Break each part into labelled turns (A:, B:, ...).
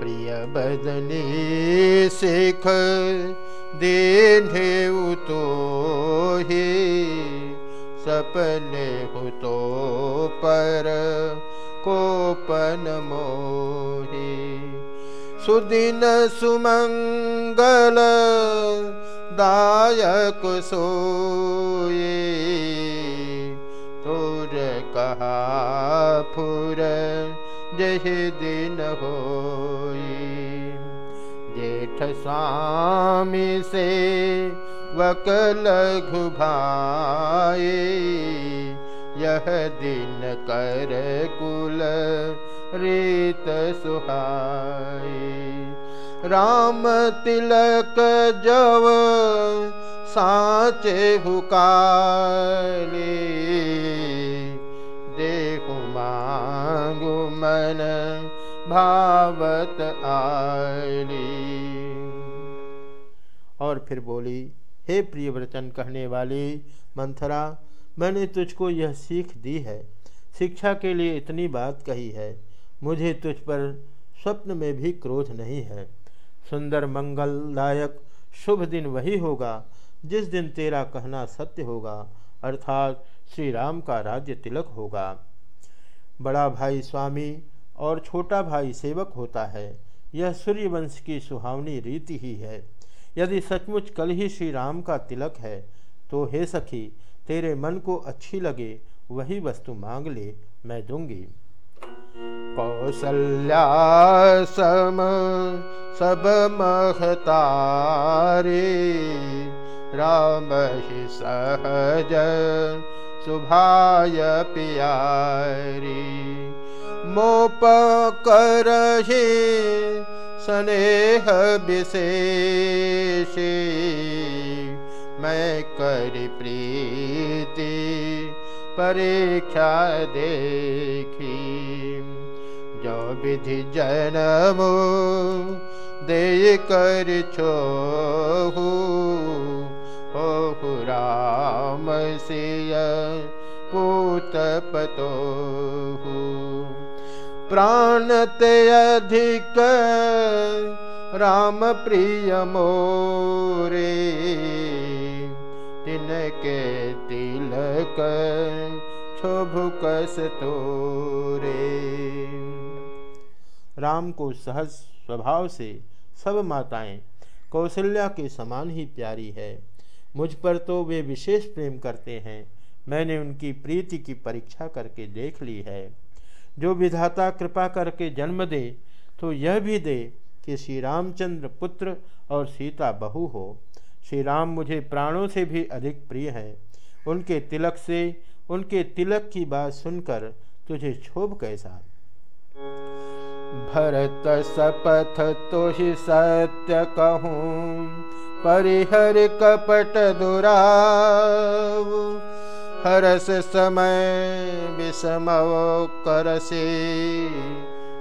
A: प्रिय बदनी सिख दीन्हे तो ही। सपने हो तो पर, कोपन मोही। सुदिन सुमंगल, दायक सोए तुर कहा फुर जह दिन हो जेठ स्वामी से वकल घुभाए यह दिन कर कुल रीत सुहाए। राम तिलक जव साचे हुकाले मन भावत आली।
B: और फिर बोली, हे प्रिय वचन कहने वाली मंथरा, मैंने तुझको यह सीख दी है। शिक्षा के लिए इतनी बात कही है। मुझे तुझ पर स्वप्न में भी क्रोध नहीं है। सुंदर मंगलदायक शुभ दिन वही होगा, जिस दिन तेरा कहना सत्य होगा, अर्थात श्री राम का राज्य तिलक होगा। बड़ा भाई स्वामी और छोटा भाई सेवक होता है। यह सूर्यवंश की सुहावनी रीति ही है। यदि सचमुच कल ही श्री राम का तिलक है तो हे सखी, तेरे मन को अच्छी लगे, वही वस्तु मांग ले, मैं दूँगी।
A: कौशल्या सम, सब महतारे, राम ही सहज सुभाय पियारी, मोप कर स्नेह विशेषी। मैं कर प्रीति, परीक्षा देखी। जो विधि जन्म दे कर छो हो राम सिय पूत प्राण ते अधिक राम प्रिय मोरे, तिनके तिलक क्षोभुकस तोरे।
B: राम को सहज स्वभाव से सब माताएँ कौशल्या के समान ही प्यारी है। मुझ पर तो वे विशेष प्रेम करते हैं। मैंने उनकी प्रीति की परीक्षा करके देख ली है। जो विधाता कृपा करके जन्म दे तो यह भी दे कि श्री रामचंद्र पुत्र और सीता बहू हो। श्री राम मुझे प्राणों से भी अधिक प्रिय हैं। उनके तिलक से, उनके तिलक की बात सुनकर तुझे क्षोभ कैसा?
A: भरत सपथ तो ही सत्य कहूँ परिहर कपट दुराव, हरस समय विषमव करसे,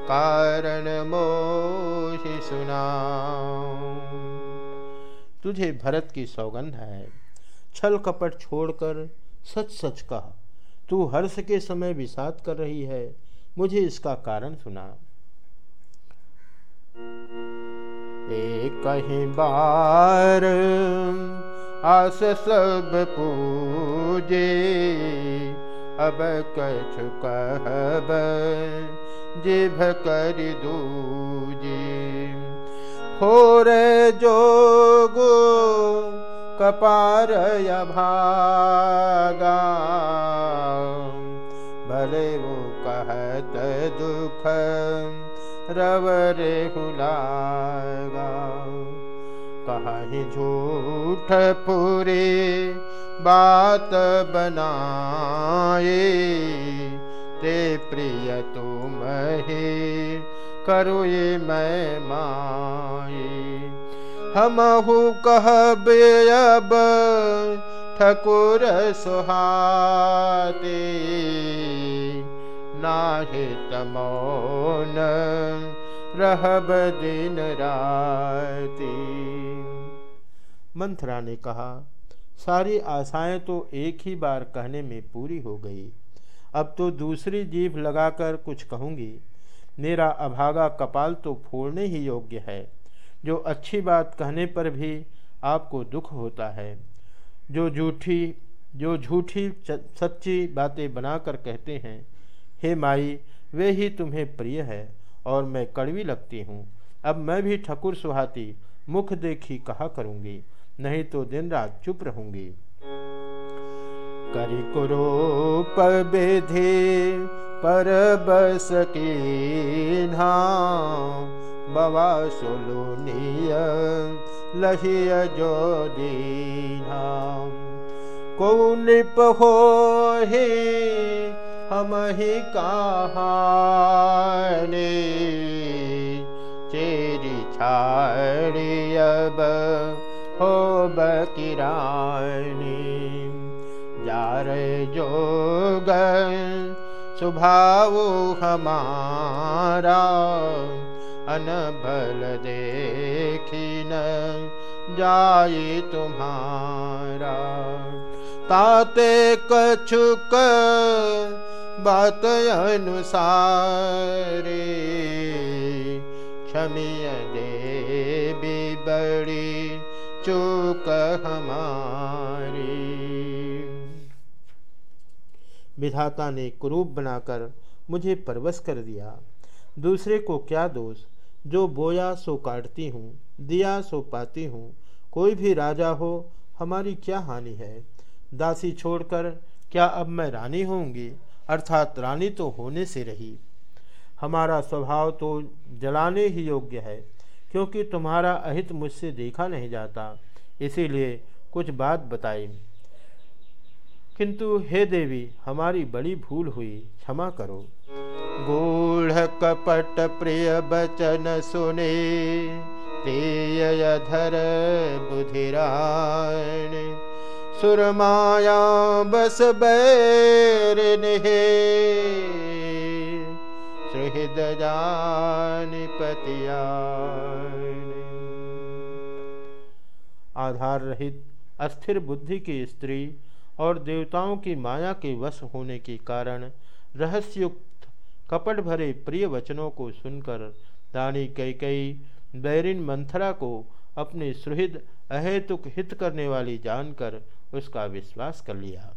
A: कारण मोहि सुना
B: तुझे भरत की सौगंध है। छल कपट छोड़कर सच सच कहा, तू हर्ष के समय विषाद कर रही है, मुझे इसका कारण सुना।
A: एक कहीं बार पूजे। अब कछ कहब जिभ कर दूजे। फोर जोगो कपार भागा रवरे हुलागा। कहीं झूठ पूरे बात बनाए। ते प्रिय तुम ही, करो ये मैं माए। हमहु कहब अब, ठकुर सुहाते। नाहे तमोन। रहब दिन राती।
B: मंथरा ने कहा, सारी आशाएँ तो एक ही बार कहने में पूरी हो गई। अब तो दूसरी जीभ लगाकर कुछ कहूँगी। मेरा अभागा कपाल तो फोड़ने ही योग्य है। जो अच्छी बात कहने पर भी आपको दुख होता है। जो झूठी जो झूठी सच्ची बातें बनाकर कहते हैं हे माई, वे ही तुम्हें प्रिय है और मैं कड़वी लगती हूँ। अब मैं भी ठकुर सुहाती, मुख देखी कहा करूँगी? नहीं तो दिन रात चुप रहूँगी।
A: करी कुरूप विधि पर बस की बवा सुलुनिय लहिय जो दीना। को निप हो ही हम ही कहाने चेरी छाड़ी अब हो बकिरानी जार जोग स्वभाव हमारा अनबल देखी न जाए तुम्हारा। ताते कछुक बात अनुसारे, क्षमीय देवी बड़ी चूक हमारी।
B: विधाता ने कुरूप बनाकर मुझे परवश कर दिया। दूसरे को क्या दोष? जो बोया सो काटती हूँ, दिया सो पाती हूँ। कोई भी राजा हो, हमारी क्या हानि है? दासी छोड़कर, क्या अब मैं रानी होंगी अर्थात रानी तो होने से रही। हमारा स्वभाव तो जलाने ही योग्य है, क्योंकि तुम्हारा अहित मुझसे देखा नहीं जाता, इसीलिए कुछ बात बताई। किंतु हे देवी, हमारी बड़ी भूल हुई, क्षमा करो।
A: गूढ़ कपट प्रिय बचन सुने तेयधर बुधिराण सुरमाया बस बैर निहे। सुहृद पतिया
B: आधार रहित अस्थिर बुद्धि की स्त्री और देवताओं की माया के वश होने के कारण रहस्युक्त कपट भरे प्रिय वचनों को सुनकर रानी कई कई बैरिन मंथरा को अपने सुहृद अहेतुक हित करने वाली जानकर उसका विश्वास कर लिया।